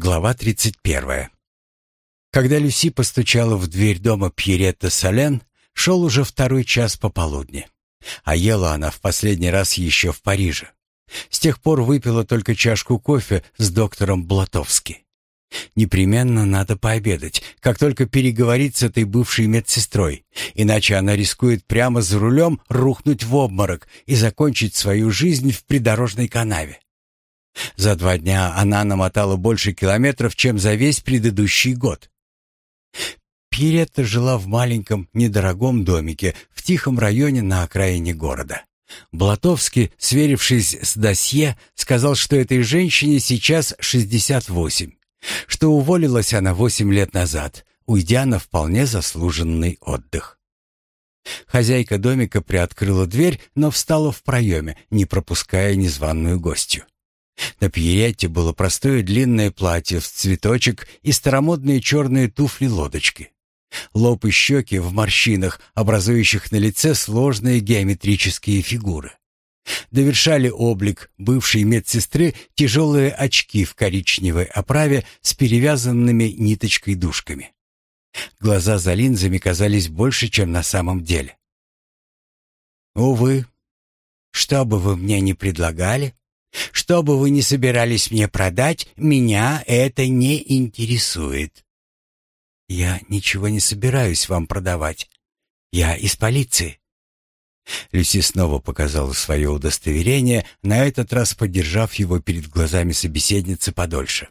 Глава 31. Когда Люси постучала в дверь дома Пьеретта Сален, шел уже второй час пополудни. А ела она в последний раз еще в Париже. С тех пор выпила только чашку кофе с доктором Блатовски. Непременно надо пообедать, как только переговорить с этой бывшей медсестрой, иначе она рискует прямо за рулем рухнуть в обморок и закончить свою жизнь в придорожной канаве. За два дня она намотала больше километров, чем за весь предыдущий год. Пиретта жила в маленьком, недорогом домике в тихом районе на окраине города. Блатовский, сверившись с досье, сказал, что этой женщине сейчас 68, что уволилась она 8 лет назад, уйдя на вполне заслуженный отдых. Хозяйка домика приоткрыла дверь, но встала в проеме, не пропуская незваную гостью. На Пьеретте было простое длинное платье в цветочек и старомодные черные туфли-лодочки. Лоб и щеки в морщинах, образующих на лице сложные геометрические фигуры. Довершали облик бывшей медсестры тяжелые очки в коричневой оправе с перевязанными ниточкой дужками. Глаза за линзами казались больше, чем на самом деле. «Увы, что бы вы мне ни предлагали, что бы вы ни собирались мне продать, меня это не интересует. Я ничего не собираюсь вам продавать. Я из полиции. Люси снова показала свое удостоверение, на этот раз подержав его перед глазами собеседницы подольше.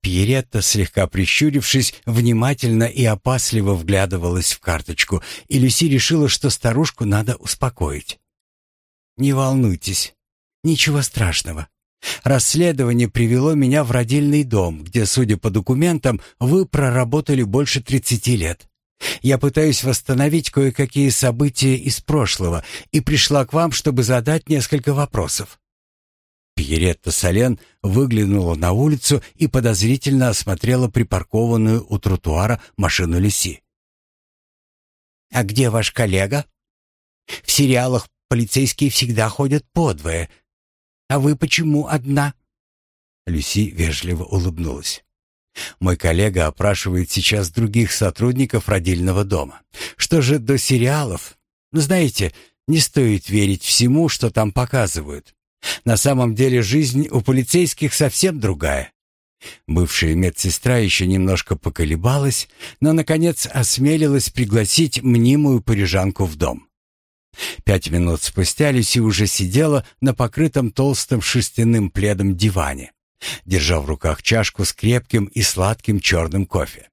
Пьеретта, слегка прищурившись, внимательно и опасливо вглядывалась в карточку, и Люси решила, что старушку надо успокоить. «Не волнуйтесь, Ничего страшного. Расследование привело меня в родильный дом, где, судя по документам, вы проработали больше 30 лет. Я пытаюсь восстановить кое-какие события из прошлого и пришла к вам, чтобы задать несколько вопросов. Пьеретта Сален выглянула на улицу и подозрительно осмотрела припаркованную у тротуара машину Лиси. «А где ваш коллега?» «В сериалах полицейские всегда ходят подвое, а вы почему одна?» Люси вежливо улыбнулась. «Мой коллега опрашивает сейчас других сотрудников родильного дома. Что же до сериалов? Знаете, не стоит верить всему, что там показывают. На самом деле жизнь у полицейских совсем другая. Бывшая медсестра еще немножко поколебалась, но, наконец, осмелилась пригласить мнимую парижанку в дом. Пять минут спустя Люси уже сидела на покрытом толстым шерстяным пледом диване, держа в руках чашку с крепким и сладким черным кофе.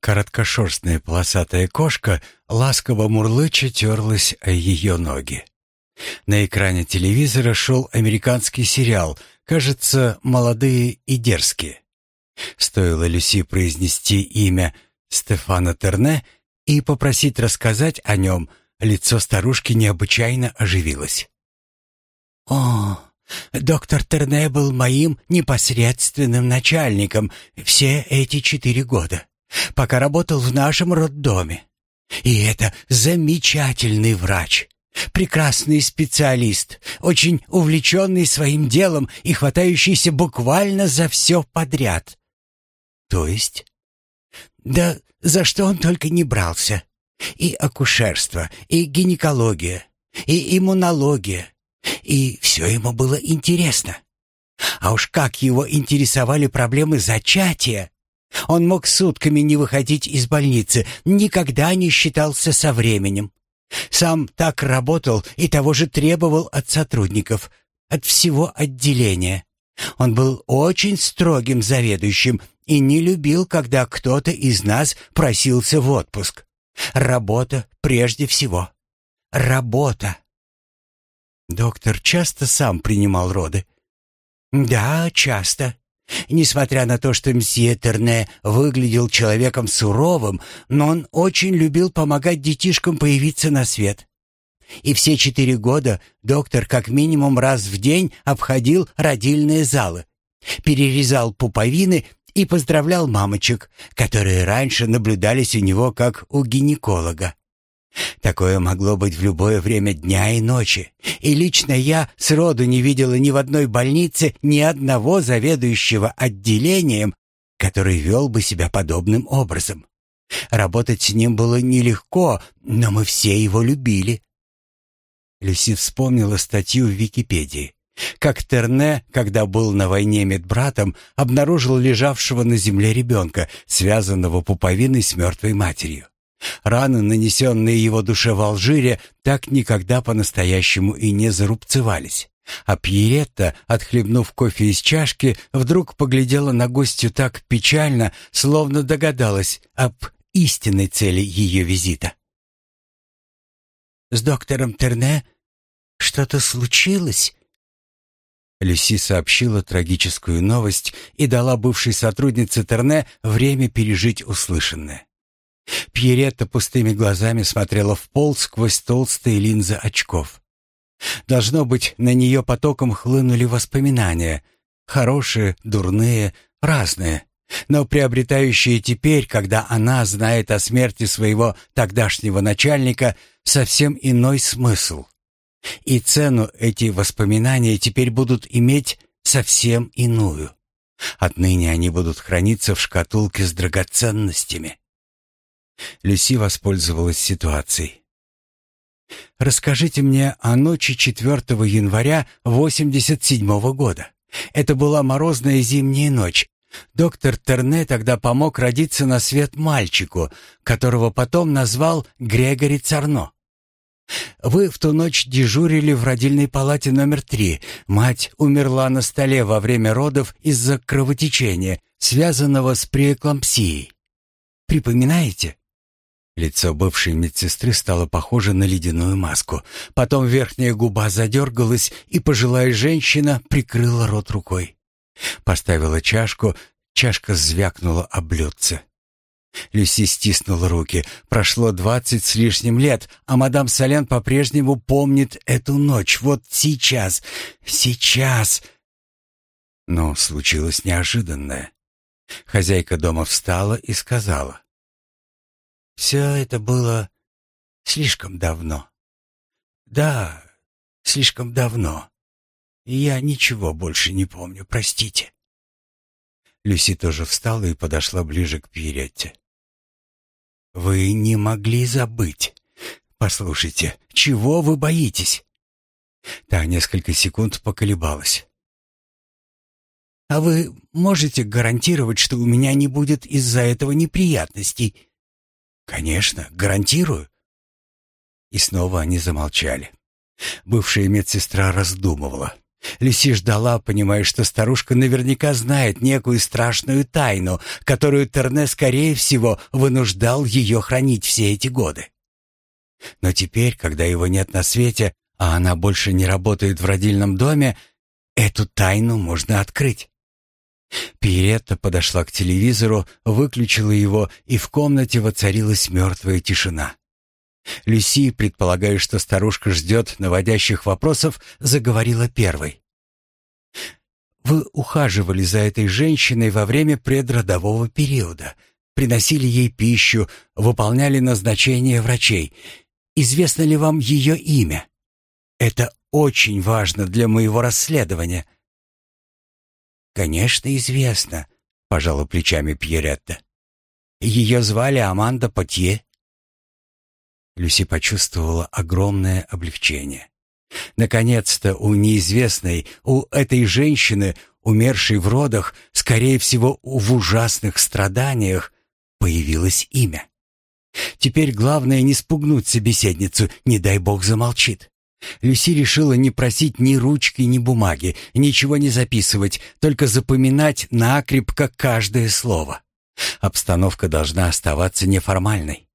Короткошерстная полосатая кошка ласково мурлыча терлась о ее ноги. На экране телевизора шел американский сериал, кажется, «Молодые и дерзкие». Стоило Люси произнести имя Стефана Терне и попросить рассказать о нем – Лицо старушки необычайно оживилось. «О, доктор Терне был моим непосредственным начальником все эти четыре года, пока работал в нашем роддоме. И это замечательный врач, прекрасный специалист, очень увлеченный своим делом и хватающийся буквально за все подряд. То есть? Да за что он только не брался. И акушерство, и гинекология, и иммунология. И все ему было интересно. А уж как его интересовали проблемы зачатия. Он мог сутками не выходить из больницы, никогда не считался со временем. Сам так работал и того же требовал от сотрудников, от всего отделения. Он был очень строгим заведующим и не любил, когда кто-то из нас просился в отпуск. Работа прежде всего. Работа. Доктор часто сам принимал роды? Да, часто. Несмотря на то, что мсье Терне выглядел человеком суровым, но он очень любил помогать детишкам появиться на свет. И все четыре года доктор как минимум раз в день обходил родильные залы, перерезал пуповины и поздравлял мамочек, которые раньше наблюдались у него как у гинеколога. Такое могло быть в любое время дня и ночи. И лично я сроду не видела ни в одной больнице ни одного заведующего отделением, который вел бы себя подобным образом. Работать с ним было нелегко, но мы все его любили. Люси вспомнила статью в Википедии. Как Терне, когда был на войне медбратом, обнаружил лежавшего на земле ребенка, связанного пуповиной с мертвой матерью. Раны, нанесенные его душе в Алжире, так никогда по-настоящему и не зарубцевались. А Пьеретта, отхлебнув кофе из чашки, вдруг поглядела на гостью так печально, словно догадалась об истинной цели ее визита. «С доктором Терне что-то случилось?» Люси сообщила трагическую новость и дала бывшей сотруднице Терне время пережить услышанное. Пьеретта пустыми глазами смотрела в пол сквозь толстые линзы очков. Должно быть, на нее потоком хлынули воспоминания. Хорошие, дурные, разные. Но приобретающие теперь, когда она знает о смерти своего тогдашнего начальника, совсем иной смысл. И цену эти воспоминания теперь будут иметь совсем иную. Отныне они будут храниться в шкатулке с драгоценностями. Люси воспользовалась ситуацией. «Расскажите мне о ночи 4 января 87 -го года. Это была морозная зимняя ночь. Доктор Терне тогда помог родиться на свет мальчику, которого потом назвал Грегори Царно. Вы в ту ночь дежурили в родильной палате номер три. Мать умерла на столе во время родов из-за кровотечения, связанного с преэклампсией. Припоминаете? Лицо бывшей медсестры стало похоже на ледяную маску. Потом верхняя губа задергалась, и пожилая женщина прикрыла рот рукой. Поставила чашку, чашка звякнула об блюдце. Люси стиснула руки. Прошло двадцать с лишним лет, а мадам Солян по-прежнему помнит эту ночь. Вот сейчас, сейчас. Но случилось неожиданное. Хозяйка дома встала и сказала. Все это было слишком давно. Да, слишком давно. Я ничего больше не помню, простите. Люси тоже встала и подошла ближе к Пьеретте. Вы не могли забыть. Послушайте, чего вы боитесь? Та несколько секунд поколебалась. А вы можете гарантировать, что у меня не будет из-за этого неприятностей? «Конечно, гарантирую». И снова они замолчали. Бывшая медсестра раздумывала. Люси ждала, понимая, что старушка наверняка знает некую страшную тайну, которую Терне, скорее всего, вынуждал ее хранить все эти годы. Но теперь, когда его нет на свете, а она больше не работает в родильном доме, эту тайну можно открыть. Пиетта подошла к телевизору, выключила его, и в комнате воцарилась мертвая тишина. Люси, предполагая, что старушка ждет наводящих вопросов, заговорила первой. «Вы ухаживали за этой женщиной во время предродового периода, приносили ей пищу, выполняли назначения врачей. Известно ли вам ее имя? Это очень важно для моего расследования». «Конечно, известно», — пожала плечами Пьеретта. «Ее звали Аманда Потье». Люси почувствовала огромное облегчение. Наконец-то у неизвестной, у этой женщины, умершей в родах, скорее всего, в ужасных страданиях, появилось имя. Теперь главное не спугнуть собеседницу, не дай бог замолчит. Люси решила не просить ни ручки, ни бумаги, ничего не записывать, только запоминать накрепко каждое слово. Обстановка должна оставаться неформальной.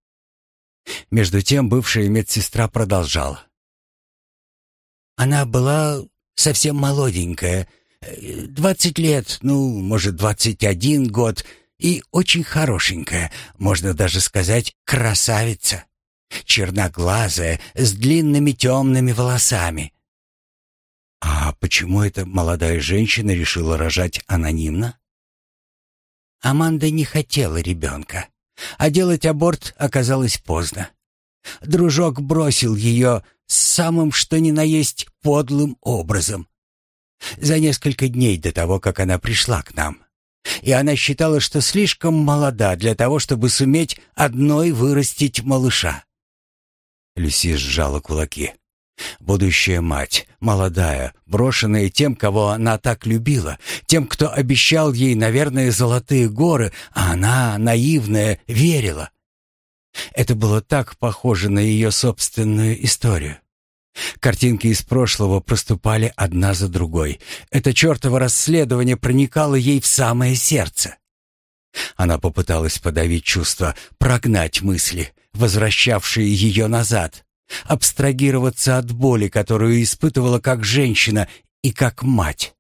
Между тем бывшая медсестра продолжала. Она была совсем молоденькая, двадцать лет, ну, может, двадцать один год, и очень хорошенькая, можно даже сказать, красавица черноглазая, с длинными темными волосами. А почему эта молодая женщина решила рожать анонимно? Аманда не хотела ребенка, а делать аборт оказалось поздно. Дружок бросил ее самым что ни на есть подлым образом. За несколько дней до того, как она пришла к нам. И она считала, что слишком молода для того, чтобы суметь одной вырастить малыша. Люси сжала кулаки. Будущая мать, молодая, брошенная тем, кого она так любила, тем, кто обещал ей, наверное, золотые горы, а она, наивная, верила. Это было так похоже на ее собственную историю. Картинки из прошлого проступали одна за другой. Это чертово расследование проникало ей в самое сердце. Она попыталась подавить чувства, прогнать мысли, возвращавшие ее назад, абстрагироваться от боли, которую испытывала как женщина и как мать.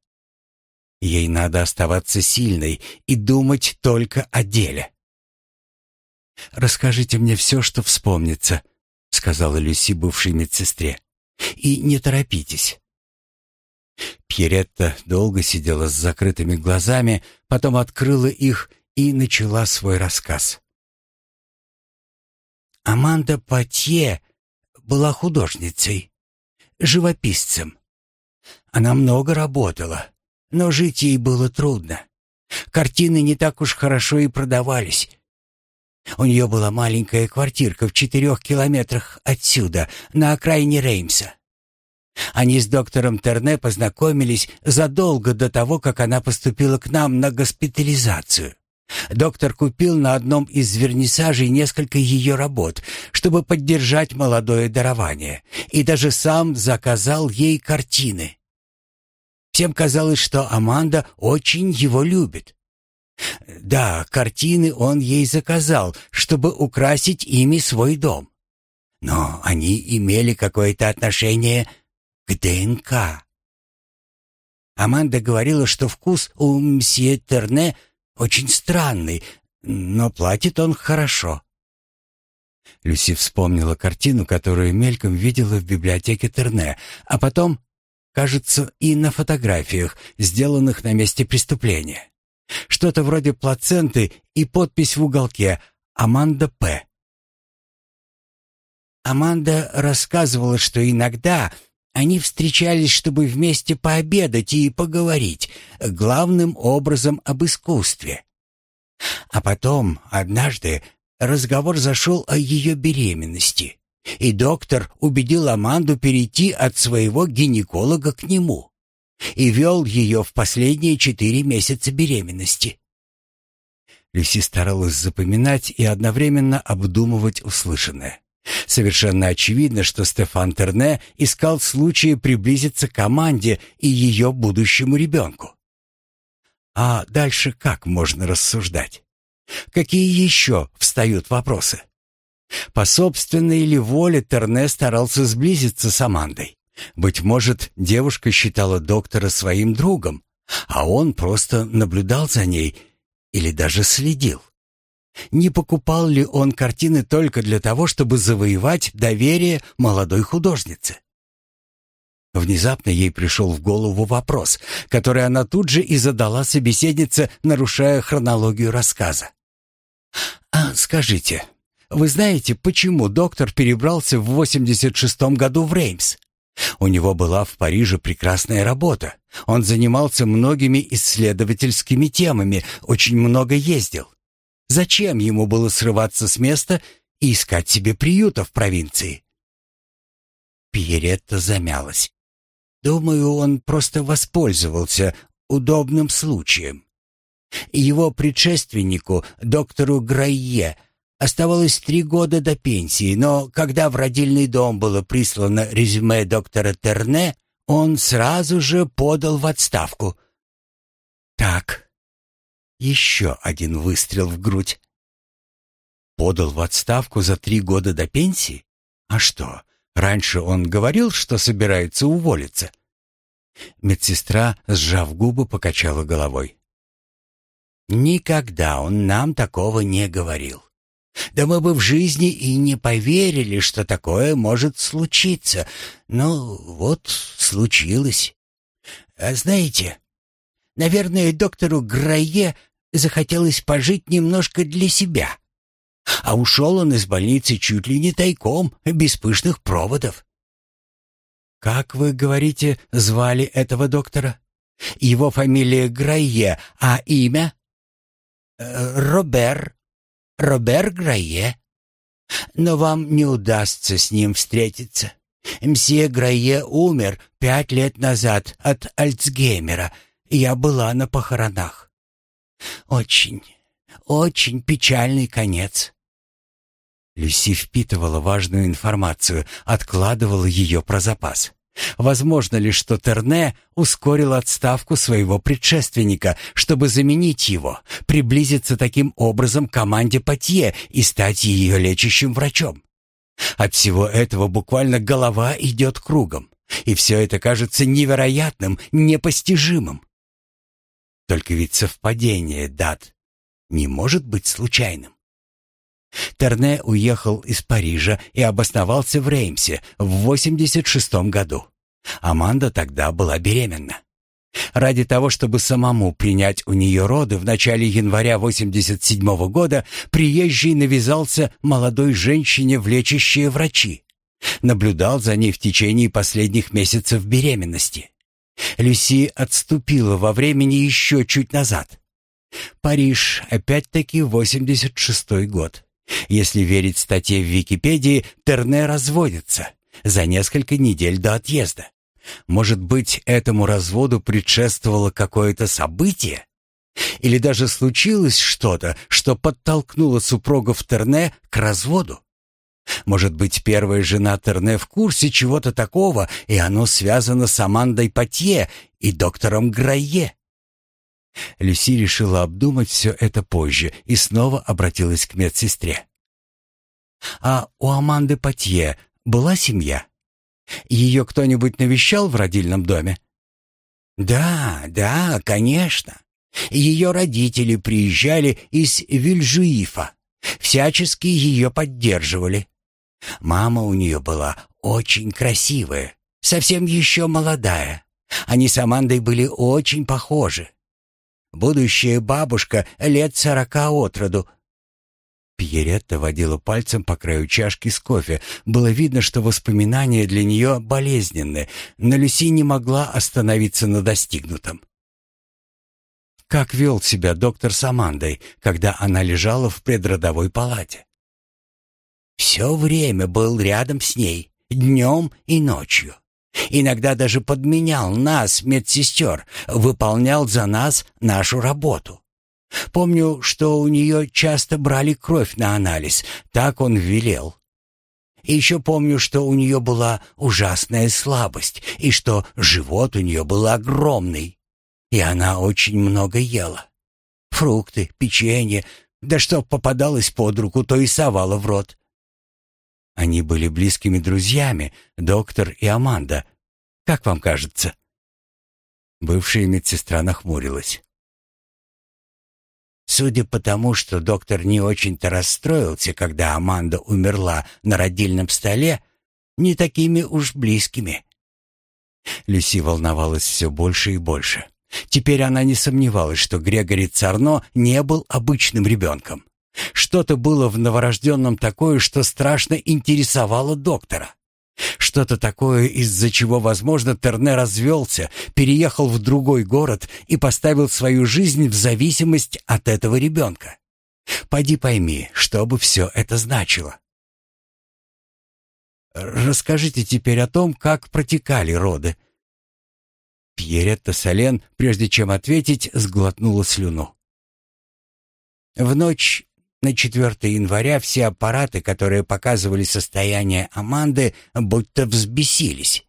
Ей надо оставаться сильной и думать только о деле. «Расскажите мне все, что вспомнится», — сказала Люси бывшей медсестре. «И не торопитесь». Пьеретта долго сидела с закрытыми глазами, потом открыла их и начала свой рассказ. Аманда Патье была художницей, живописцем. Она много работала, но жить ей было трудно. Картины не так уж хорошо и продавались. У нее была маленькая квартирка в четырех километрах отсюда, на окраине Реймса. Они с доктором Терне познакомились задолго до того, как она поступила к нам на госпитализацию. Доктор купил на одном из вернисажей несколько ее работ, чтобы поддержать молодое дарование, и даже сам заказал ей картины. Всем казалось, что Аманда очень его любит. Да, картины он ей заказал, чтобы украсить ими свой дом. Но они имели какое-то отношение к ДНК. Аманда говорила, что вкус у мсье Терне очень странный, но платит он хорошо. Люси вспомнила картину, которую мельком видела в библиотеке Терне, а потом, кажется, и на фотографиях, сделанных на месте преступления. Что-то вроде плаценты и подпись в уголке «Аманда П». Аманда рассказывала, что иногда они встречались, чтобы вместе пообедать и поговорить, главным образом об искусстве. А потом, однажды, разговор зашел о ее беременности, и доктор убедил Аманду перейти от своего гинеколога к нему и вел ее в последние четыре месяца беременности. Люси старалась запоминать и одновременно обдумывать услышанное. Совершенно очевидно, что Стефан Терне искал случая приблизиться к команде и ее будущему ребенку. А дальше как можно рассуждать? Какие еще встают вопросы? По собственной ли воле Терне старался сблизиться с Амандой? Быть может, девушка считала доктора своим другом, а он просто наблюдал за ней или даже следил. Не покупал ли он картины только для того, чтобы завоевать доверие молодой художницы? Внезапно ей пришел в голову вопрос, который она тут же и задала собеседнице, нарушая хронологию рассказа. «А скажите, вы знаете, почему доктор перебрался в 86-м году в Реймс?» У него была в Париже прекрасная работа. Он занимался многими исследовательскими темами, очень много ездил. Зачем ему было срываться с места и искать себе приюта в провинции? Пьеретта замялась. Думаю, он просто воспользовался удобным случаем. Его предшественнику, доктору Грайе, Оставалось три года до пенсии, но когда в родильный дом было прислано резюме доктора Терне, он сразу же подал в отставку. Так, еще один выстрел в грудь. Подал в отставку за три года до пенсии? А что, раньше он говорил, что собирается уволиться? Медсестра, сжав губы, покачала головой. Никогда он нам такого не говорил. Да мы бы в жизни и не поверили, что такое может случиться. Но вот случилось. А знаете, наверное, доктору Грае захотелось пожить немножко для себя. А ушел он из больницы чуть ли не тайком, без пышных проводов. «Как вы говорите, звали этого доктора?» «Его фамилия Грайе, а имя?» «Э, «Робер. Робер Грайе. Но вам не удастся с ним встретиться. Мсье Грайе умер пять лет назад от Альцгеймера. Я была на похоронах. Очень, очень печальный конец. Люси впитывала важную информацию, откладывала ее про запас. Возможно ли, что Терне ускорил отставку своего предшественника, чтобы заменить его, приблизиться таким образом к команде Патье и стать ее лечащим врачом? От всего этого буквально голова идет кругом, и все это кажется невероятным, непостижимым. Только ведь совпадение дат не может быть случайным. Терне уехал из Парижа и обосновался в Реймсе в 86 году. Аманда тогда была беременна. Ради того, чтобы самому принять у нее роды в начале января 87 -го года, приезжий навязался молодой женщине в лечащие врачи. Наблюдал за ней в течение последних месяцев беременности. Люси отступила во времени еще чуть назад. Париж, опять-таки 86 год. Если верить статье в Википедии, Терне разводится за несколько недель до отъезда. Может быть, этому разводу предшествовало какое-то событие? Или даже случилось что-то, что подтолкнуло супругов Терне к разводу? Может быть, первая жена Терне в курсе чего-то такого, и оно связано с Амандой Патье и доктором Грайе? Люси решила обдумать все это позже и снова обратилась к медсестре. «А у Аманды Патье была семья? Ее кто-нибудь навещал в родильном доме?» «Да, да, конечно. Ее родители приезжали из Вильжуифа, всячески ее поддерживали. Мама у нее была очень красивая, совсем еще молодая. Они с Амандой были очень похожи. Будущая бабушка лет сорока от роду. Пьеретта водила пальцем по краю чашки с кофе. Было видно, что воспоминания для нее болезненны, но Люси не могла остановиться на достигнутом. Как вел себя доктор с Амандой, когда она лежала в предродовой палате? Все время был рядом с ней, днем и ночью. Иногда даже подменял нас, медсестер, выполнял за нас нашу работу. Помню, что у нее часто брали кровь на анализ, так он велел. И еще помню, что у нее была ужасная слабость, и что живот у нее был огромный. И она очень много ела. Фрукты, печенье, да что попадалось под руку, то и совала в рот. Они были близкими друзьями, доктор и Аманда. Как вам кажется?» Бывшая медсестра нахмурилась. Судя по тому, что доктор не очень-то расстроился, когда Аманда умерла на родильном столе, не такими уж близкими. Люси волновалась все больше и больше. Теперь она не сомневалась, что Грегори Царно не был обычным ребенком. Что-то было в новорожденном такое, что страшно интересовало доктора. Что-то такое, из-за чего, возможно, Терне развелся, переехал в другой город и поставил свою жизнь в зависимость от этого ребенка. Пойди пойми, что бы все это значило. Расскажите теперь о том, как протекали роды. Пьеретта Солен, прежде чем ответить, сглотнула слюну. В ночь на 4 января все аппараты, которые показывали состояние Аманды, будто взбесились.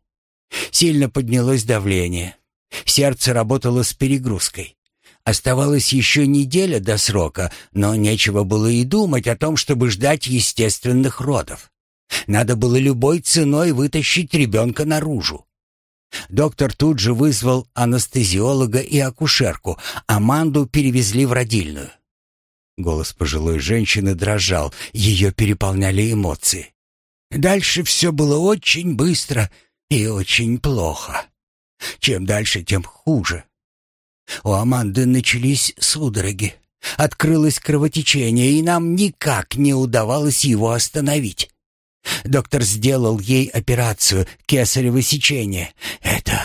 Сильно поднялось давление. Сердце работало с перегрузкой. Оставалась еще неделя до срока, но нечего было и думать о том, чтобы ждать естественных родов. Надо было любой ценой вытащить ребенка наружу. Доктор тут же вызвал анестезиолога и акушерку. Аманду перевезли в родильную. Голос пожилой женщины дрожал, ее переполняли эмоции. Дальше все было очень быстро и очень плохо. Чем дальше, тем хуже. У Аманды начались судороги. Открылось кровотечение, и нам никак не удавалось его остановить. Доктор сделал ей операцию кесарево сечение. Это...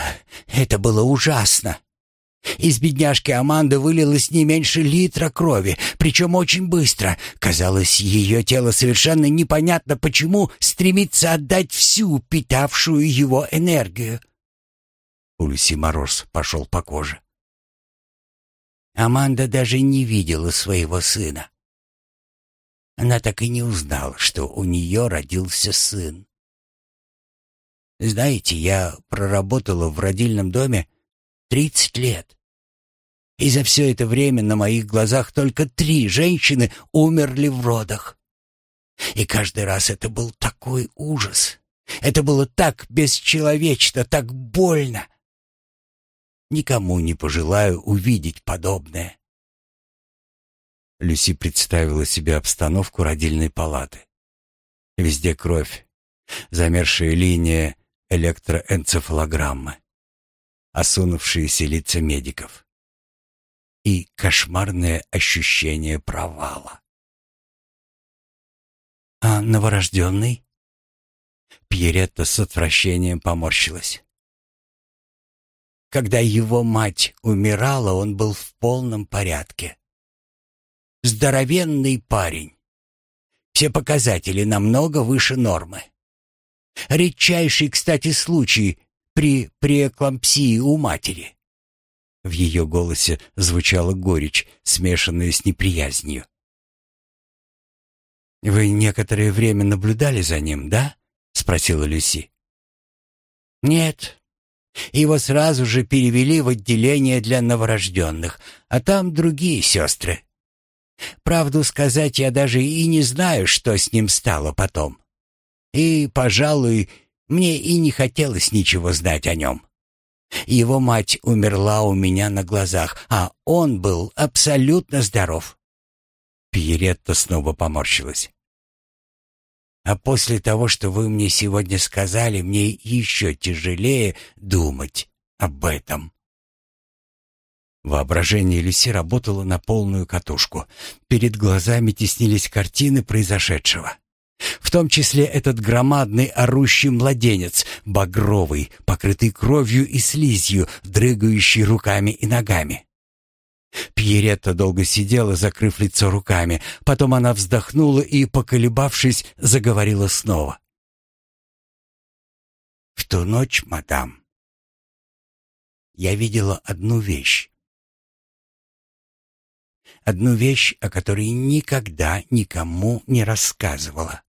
это было ужасно. Из бедняжки Аманды вылилось не меньше литра крови, причем очень быстро. Казалось, ее тело совершенно непонятно почему стремится отдать всю питавшую его энергию. У Люси мороз пошел по коже. Аманда даже не видела своего сына. Она так и не узнала, что у нее родился сын. Знаете, я проработала в родильном доме тридцать лет. И за все это время на моих глазах только три женщины умерли в родах. И каждый раз это был такой ужас. Это было так бесчеловечно, так больно. Никому не пожелаю увидеть подобное. Люси представила себе обстановку родильной палаты. Везде кровь, замершая линия электроэнцефалограммы, осунувшиеся лица медиков и кошмарное ощущение провала. «А новорожденный?» Пьеретта с отвращением поморщилась. Когда его мать умирала, он был в полном порядке. Здоровенный парень. Все показатели намного выше нормы. Редчайший, кстати, случай при преэклампсии у матери. В ее голосе звучала горечь, смешанная с неприязнью. «Вы некоторое время наблюдали за ним, да?» — спросила Люси. «Нет. Его сразу же перевели в отделение для новорожденных, а там другие сестры. Правду сказать, я даже и не знаю, что с ним стало потом. И, пожалуй, мне и не хотелось ничего знать о нем. Его мать умерла у меня на глазах, а он был абсолютно здоров. Пьеретта снова поморщилась. А после того, что вы мне сегодня сказали, мне еще тяжелее думать об этом. Воображение Люси работало на полную катушку. Перед глазами теснились картины произошедшего. В том числе этот громадный орущий младенец, багровый, покрытый кровью и слизью, дрыгающий руками и ногами. Пьеретта долго сидела, закрыв лицо руками. Потом она вздохнула и, поколебавшись, заговорила снова. «В ту ночь, мадам, я видела одну вещь одну вещь, о которой никогда никому не рассказывала.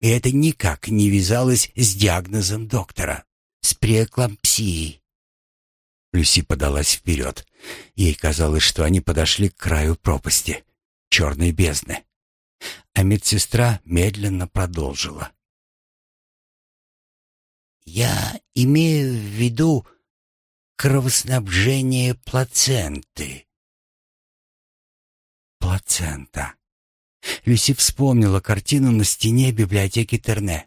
И это никак не вязалось с диагнозом доктора, с преэклампсией. Люси подалась вперед. Ей казалось, что они подошли к краю пропасти, черной бездны. А медсестра медленно продолжила. «Я имею в виду кровоснабжение плаценты плацента. Люси вспомнила картину на стене библиотеки Терне.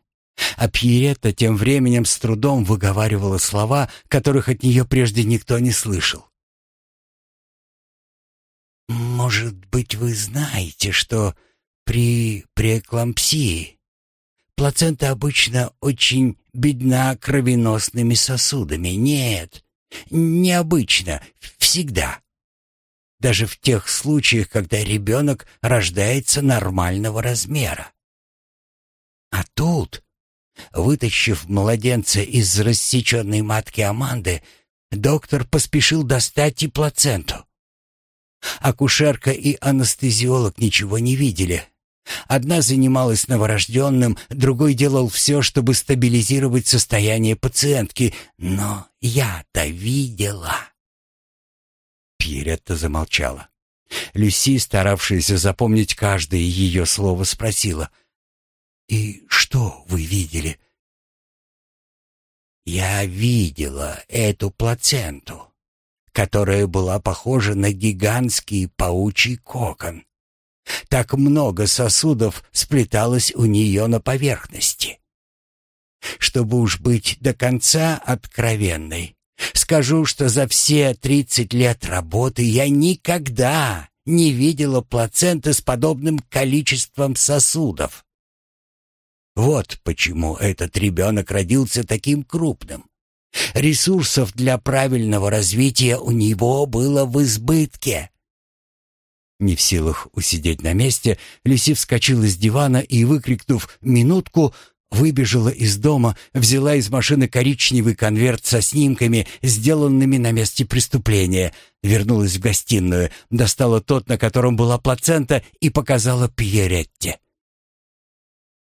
А Пьеретта тем временем с трудом выговаривала слова, которых от нее прежде никто не слышал. «Может быть, вы знаете, что при преэклампсии плацента обычно очень бедна кровеносными сосудами? Нет, необычно, всегда даже в тех случаях, когда ребенок рождается нормального размера. А тут, вытащив младенца из рассеченной матки Аманды, доктор поспешил достать и плаценту. Акушерка и анестезиолог ничего не видели. Одна занималась новорожденным, другой делал все, чтобы стабилизировать состояние пациентки, но я-то видела. Пьеретта замолчала. Люси, старавшаяся запомнить каждое ее слово, спросила. «И что вы видели?» «Я видела эту плаценту, которая была похожа на гигантский паучий кокон. Так много сосудов сплеталось у нее на поверхности. Чтобы уж быть до конца откровенной, Скажу, что за все тридцать лет работы я никогда не видела плаценты с подобным количеством сосудов. Вот почему этот ребенок родился таким крупным. Ресурсов для правильного развития у него было в избытке. Не в силах усидеть на месте, Люси вскочила с дивана и, выкрикнув «минутку», выбежала из дома, взяла из машины коричневый конверт со снимками, сделанными на месте преступления, вернулась в гостиную, достала тот, на котором была плацента, и показала Пьеретте.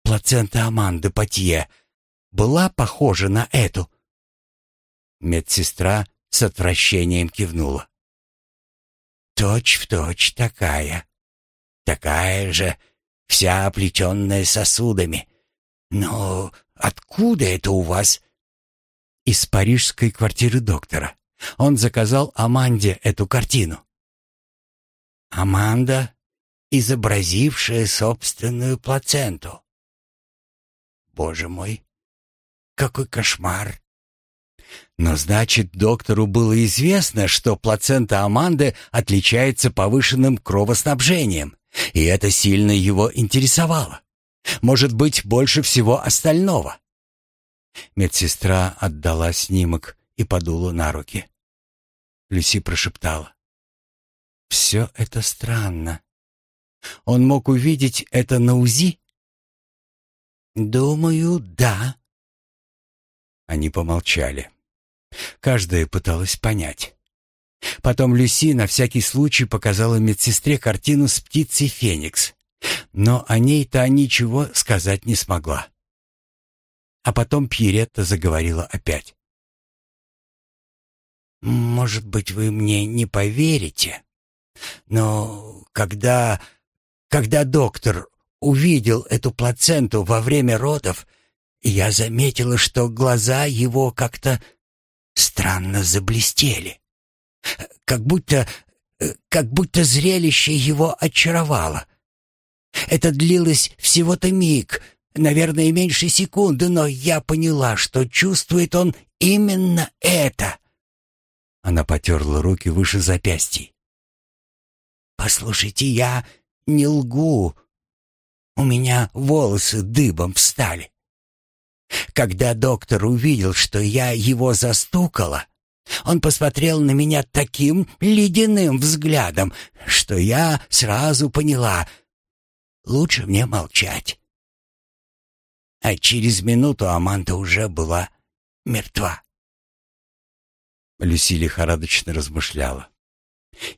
Плацента Аманды Патье была похожа на эту. Медсестра с отвращением кивнула. Точь в точь такая. Такая же, вся оплетенная сосудами. Но откуда это у вас? Из парижской квартиры доктора. Он заказал Аманде эту картину. Аманда, изобразившая собственную плаценту. Боже мой, какой кошмар! Но значит, доктору было известно, что плацента Аманды отличается повышенным кровоснабжением, и это сильно его интересовало. Может быть, больше всего остального. Медсестра отдала снимок и подула на руки. Люси прошептала. «Все это странно. Он мог увидеть это на УЗИ?» «Думаю, да». Они помолчали. Каждая пыталась понять. Потом Люси на всякий случай показала медсестре картину с птицей Феникс. Но о ней-то ничего сказать не смогла. А потом Пьеретта заговорила опять. «Может быть, вы мне не поверите, но когда... когда доктор увидел эту плаценту во время родов, я заметила, что глаза его как-то странно заблестели. Как будто... как будто зрелище его очаровало. Это длилось всего-то миг, наверное, меньше секунды, но я поняла, что чувствует он именно это. Она потерла руки выше запястья. «Послушайте, я не лгу. У меня волосы дыбом встали. Когда доктор увидел, что я его застукала, он посмотрел на меня таким ледяным взглядом, что я сразу поняла — лучше мне молчать. А через минуту Аманда уже была мертва. Люси лихорадочно размышляла.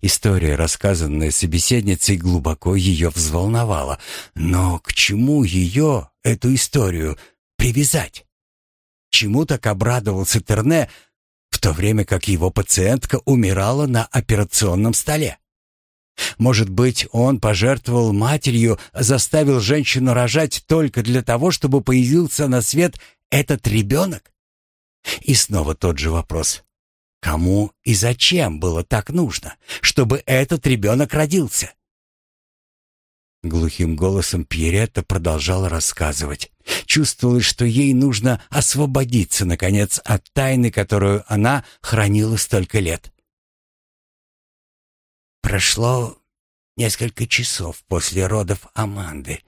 История, рассказанная собеседницей, глубоко ее взволновала. Но к чему ее, эту историю, привязать? Чему так обрадовался Терне, в то время как его пациентка умирала на операционном столе? Может быть, он пожертвовал матерью, заставил женщину рожать только для того, чтобы появился на свет этот ребенок? И снова тот же вопрос. Кому и зачем было так нужно, чтобы этот ребенок родился? Глухим голосом Пьеретта продолжала рассказывать. Чувствовалось, что ей нужно освободиться, наконец, от тайны, которую она хранила столько лет. Прошло несколько часов после родов Аманды,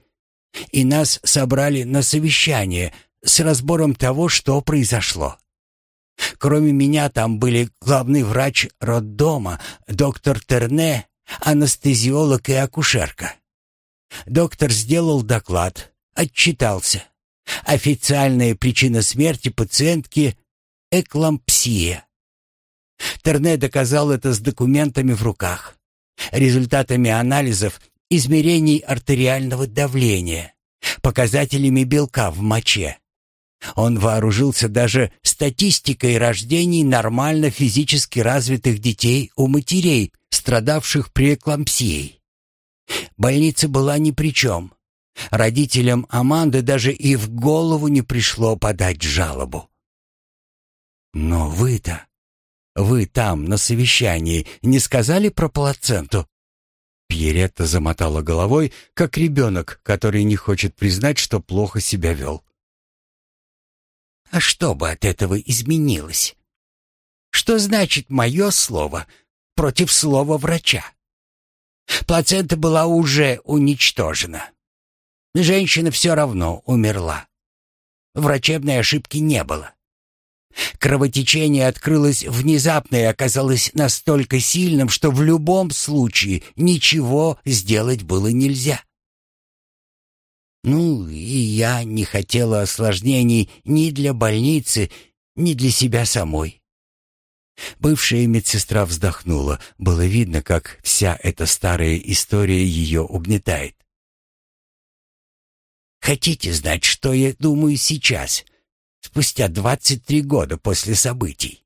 и нас собрали на совещание с разбором того, что произошло. Кроме меня там были главный врач роддома, доктор Терне, анестезиолог и акушерка. Доктор сделал доклад, отчитался. Официальная причина смерти пациентки — эклампсия. Терне доказал это с документами в руках результатами анализов измерений артериального давления, показателями белка в моче. Он вооружился даже статистикой рождений нормально физически развитых детей у матерей, страдавших преэклампсией. Больница была ни при чем. Родителям Аманды даже и в голову не пришло подать жалобу. Но вы-то вы там, на совещании, не сказали про плаценту?» Пьеретта замотала головой, как ребенок, который не хочет признать, что плохо себя вел. «А что бы от этого изменилось?» Что значит мое слово против слова врача? Плацента была уже уничтожена. Женщина все равно умерла. Врачебной ошибки не было. Кровотечение открылось внезапно и оказалось настолько сильным, что в любом случае ничего сделать было нельзя. Ну, и я не хотела осложнений ни для больницы, ни для себя самой. Бывшая медсестра вздохнула. Было видно, как вся эта старая история ее угнетает. «Хотите знать, что я думаю сейчас?» Спустя 23 года после событий.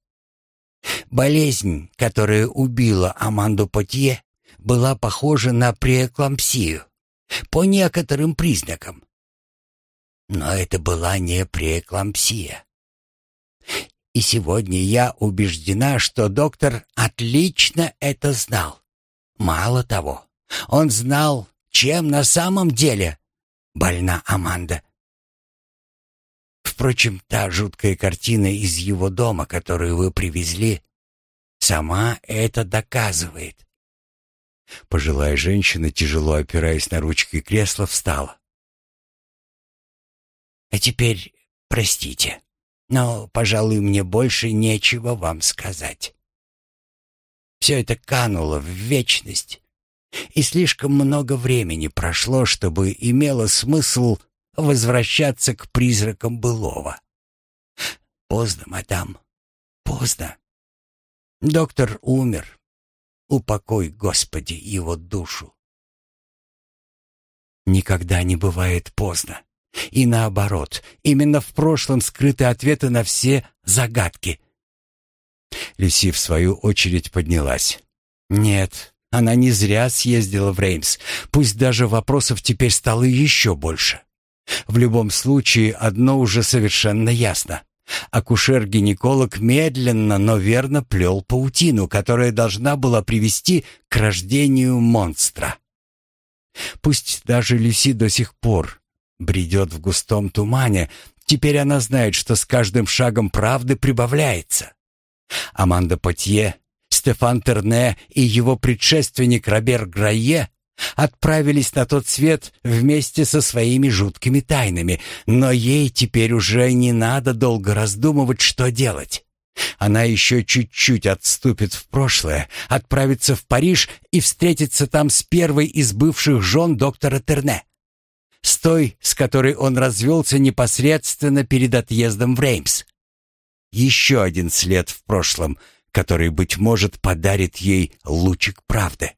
Болезнь, которая убила Аманду Потье, была похожа на преэклампсию по некоторым признакам. Но это была не преэклампсия. И сегодня я убеждена, что доктор отлично это знал. Мало того, он знал, чем на самом деле больна Аманда. Впрочем, та жуткая картина из его дома, которую вы привезли, сама это доказывает. Пожилая женщина, тяжело опираясь на ручки кресла, встала. А теперь простите, но, пожалуй, мне больше нечего вам сказать. Все это кануло в вечность, и слишком много времени прошло, чтобы имело смысл возвращаться к призракам былого. Поздно, мадам, поздно. Доктор умер. Упокой, Господи, его душу. Никогда не бывает поздно. И наоборот, именно в прошлом скрыты ответы на все загадки. Люси в свою очередь поднялась. Нет, она не зря съездила в Реймс. Пусть даже вопросов теперь стало еще больше. В любом случае, одно уже совершенно ясно. Акушер-гинеколог медленно, но верно плел паутину, которая должна была привести к рождению монстра. Пусть даже Люси до сих пор бредет в густом тумане, теперь она знает, что с каждым шагом правды прибавляется. Аманда Потье, Стефан Терне и его предшественник Робер Грайе отправились на тот свет вместе со своими жуткими тайнами, но ей теперь уже не надо долго раздумывать, что делать. Она еще чуть-чуть отступит в прошлое, отправится в Париж и встретится там с первой из бывших жен доктора Терне. С той, с которой он развелся непосредственно перед отъездом в Реймс. Еще один след в прошлом, который, быть может, подарит ей лучик правды.